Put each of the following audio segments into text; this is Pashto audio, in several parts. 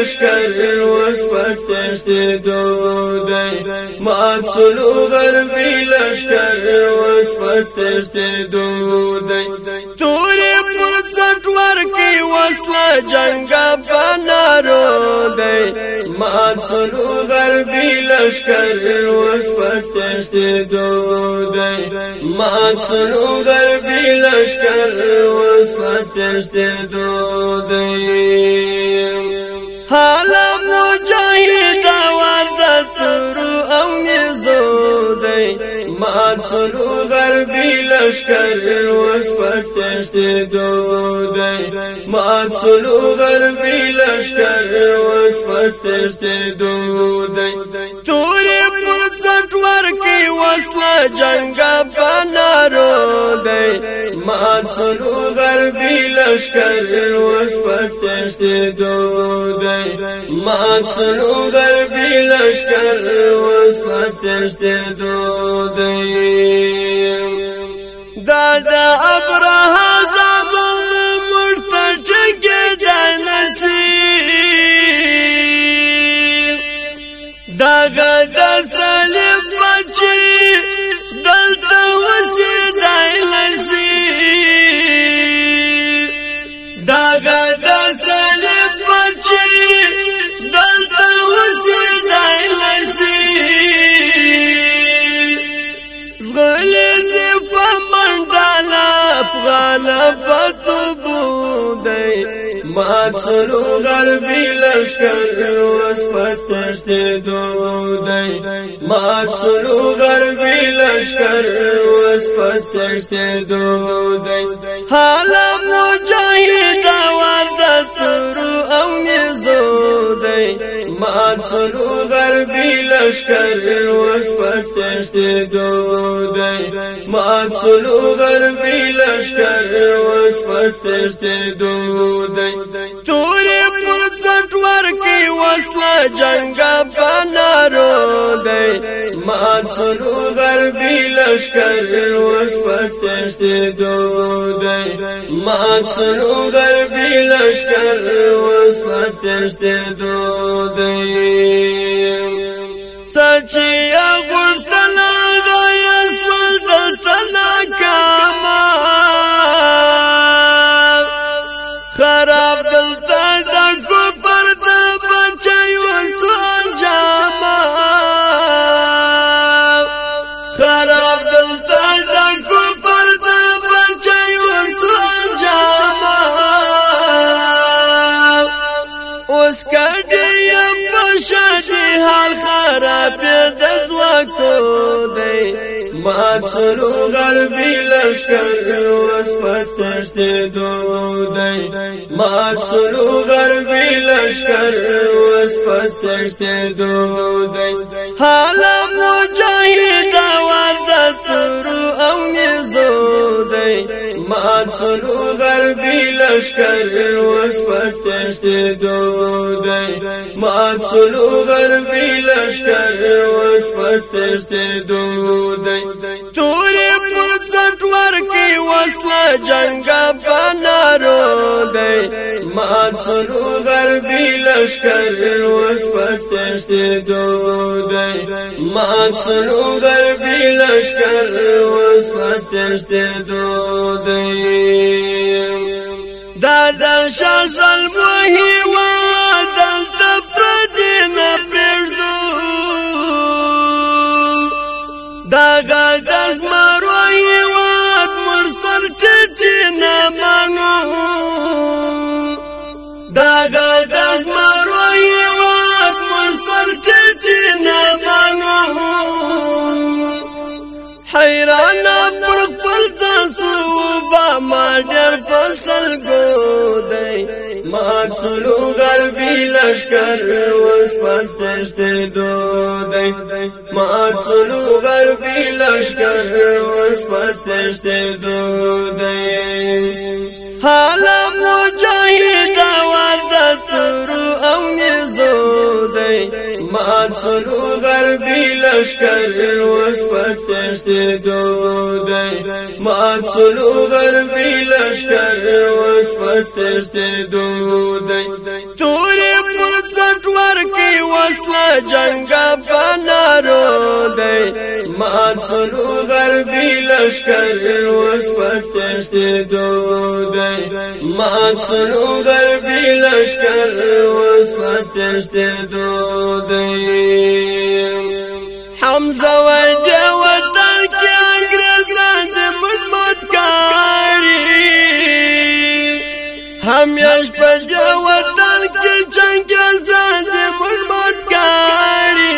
لشکر اوس پښتشت دودای مات سلو غربي لشکر اوس پښتشت دودای تور پر څټ ورکی وسله جنگ بنارو دی مات سلو غربي لشکر اوس پښتشت دودای مات سلو غربي لشکر اوس پښتشت دودای مات سلو غربی لشکر وس پتشت دو دی مات سلو غربی لشکر وس پتشت دو دی تور پر څټ ورکی وسله جنگ با دی مات سلو غربی لشکر وس پتشت دو دی مات سلو غربی لشکر وس پتشت دو دی دا دا ابره زمون مرتجگ دنسی دا سلو غربی لشکر اوس پتشت دو دی مات سلو غربی لشکر اوس پتشت دو دی حالا مجاہد وعدت رو او نزو دی مات سلو لشکر اوس پښتشت دودای مات سلو غربي لشکر اوس پښتشت دودای تور پر څټ ورکی وسله جنگ بنارو دی مات سلو غربي لشکر اوس پښتشت دودای مات سلو غربي لشکر اوس پښتشت دودای چې سلو غربی لشکر وس پتشت دو دی ما سلو غربی لشکر وس پتشت دو دی حالا مجاهد وادت رو او نزو دی ما سلو غربی لشکر وس پتشت دو دی ما سلو غربی لشکر وس پتشت دو دی تو وسله جنگ بنارو دی مانصور غربی لشکر اوس پتشت دو دی مانصور غربی لشکر اوس پتشت دو دی دا د شازل مهی ډېر پسل کو دی ما څلو غربي لشکر وس پستشت دو دی ما څلو غربي لشکر وس پستشت مات سلو غربی لشکر وس پتشت دو دی مات سلو غربی لشکر وس پتشت دو دی تور پر څټ ورکی وسله جنگا بنارو دی مات سلو غربی لشکر وس پتشت دو دی مات سلو غربی لشکر پیشته دو دی حمزه و دی وطن کې انګريزان د مټمت کاری همیش په دی وطن کې جنگ زان د مټمت کاری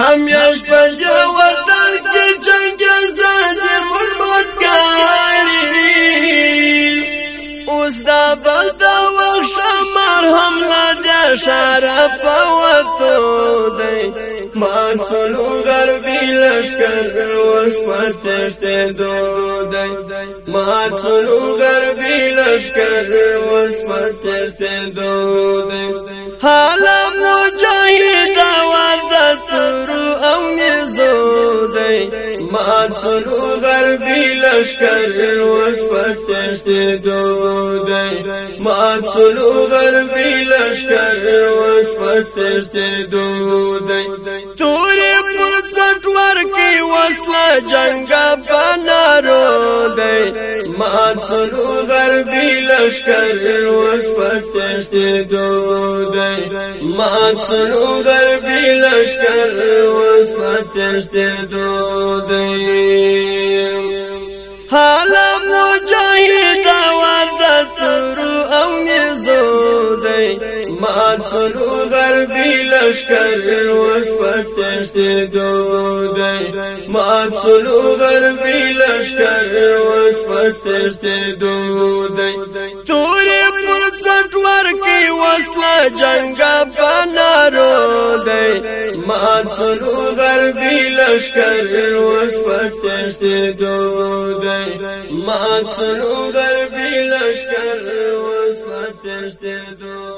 همیش په دی وطن کې جنگ زان د مټمت کاری اوس دا بل اشاره پوتو دی مانسون غربی لشکر اوس پتشته دو دی مانسون غربی لشکر اوس پتشته دو دی حالا مجاهد ورد تر او نزو دی مانسون لشکر اوس پتشت دودای مات سلو غربی لشکر اوس پتشت دودای تور پر څټ ورکی وسله جنگ بنارو دی مات سلو غربی لشکر اوس پتشت دودای مات سلو غربی لشکر اوس پتشت دودای حالا مجاهد وادت رو او نزو دی مات سلو غربی لشکر وز پتشت دو دی مات سلو غربی لشکر وز پتشت دو دی دی وسله جنگ بنارو دی مانسور غربی لشکر اوس پتشت دو دی مانسور غربی لشکر اوس پتشت دو